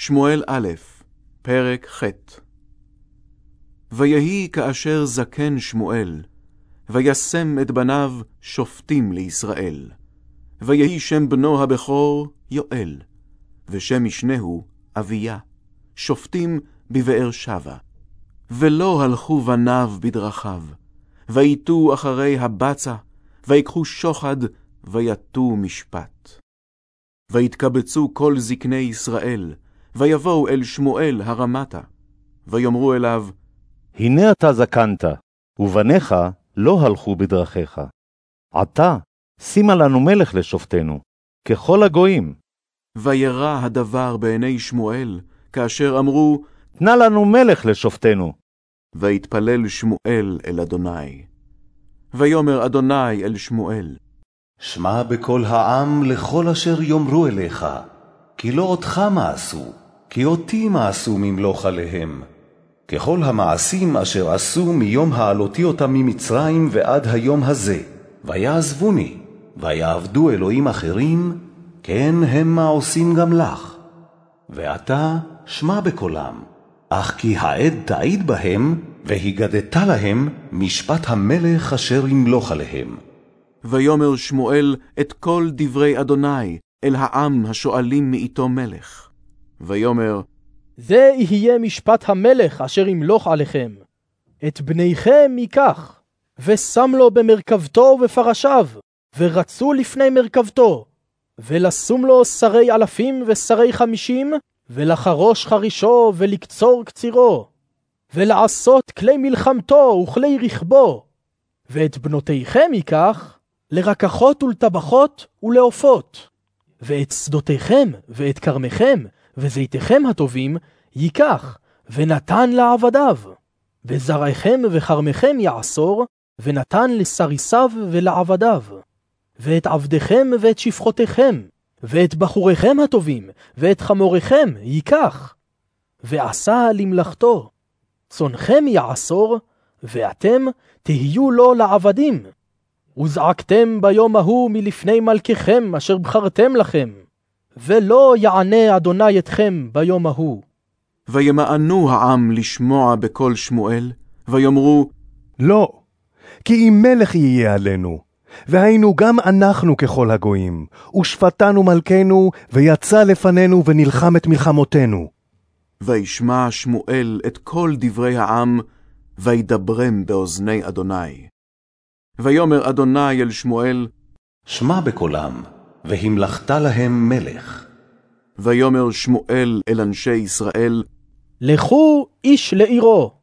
שמואל א', פרק ח' ויהי כאשר זקן שמואל, וישם את בניו שופטים לישראל. ויהי שם בנו הבכור יואל, ושם משנהו אביה, שופטים בבאר שבע. ולא הלכו בניו בדרכיו, ויטו אחרי הבצע, ויקחו שוחד, ויטו משפט. ויתקבצו כל זקני ישראל, ויבואו אל שמואל הרמתה, ויאמרו אליו, הנה אתה זקנת, ובניך לא הלכו בדרכיך. עתה, שימה לנו מלך לשופטנו, ככל הגויים. וירע הדבר בעיני שמואל, כאשר אמרו, תנה לנו מלך לשופטנו. ויתפלל שמואל אל אדוני. ויאמר אדוני אל שמואל, שמע בקול העם לכל אשר יאמרו אליך, כי לא אותך מעשו, כי אותי מעשו ממלוך עליהם. ככל המעשים אשר עשו מיום העלותי אותם ממצרים ועד היום הזה, ויעזבוני, ויעבדו אלוהים אחרים, כן המה עושים גם לך. ועתה שמע בקולם, אך כי העד תעיד בהם, והגדת להם משפט המלך אשר ימלוך עליהם. ויאמר שמואל את כל דברי אדוני אל העם השואלים מאיתו מלך. ויאמר, זה יהיה משפט המלך אשר ימלוך עליכם. את בניכם ייקח, ושם לו במרכבתו ובפרשיו, ורצו לפני מרכבתו, ולשום לו שרי אלפים ושרי חמישים, ולחרוש חרישו ולקצור קצירו, ולעשות כלי מלחמתו וכלי רכבו, ואת בנותיכם ייקח לרקחות ולטבחות ולעופות, ואת שדותיכם ואת כרמיכם וזיתיכם הטובים ייקח, ונתן לעבדיו. וזרעיכם וכרמיכם יעשור, ונתן לסריסיו ולעבדיו. ואת עבדיכם ואת שפחותיכם, ואת בחוריכם הטובים, ואת חמוריכם ייקח. ועשה למלאכתו. צונכם יעשור, ואתם תהיו לו לעבדים. וזעקתם ביום ההוא מלפני מלככם אשר בחרתם לכם. ולא יענה אדוני אתכם ביום ההוא. וימאנו העם לשמוע בקול שמואל, ויאמרו, לא, כי אם מלך יהיה עלינו, והיינו גם אנחנו ככל הגויים, ושפטנו מלכנו, ויצא לפנינו ונלחם את מלחמותינו. וישמע שמואל את כל דברי העם, וידברם באוזני אדוני. ויאמר אדוני אל שמואל, שמע בקולם, והמלכת להם מלך. ויאמר שמואל אל אנשי ישראל, לכו איש לעירו,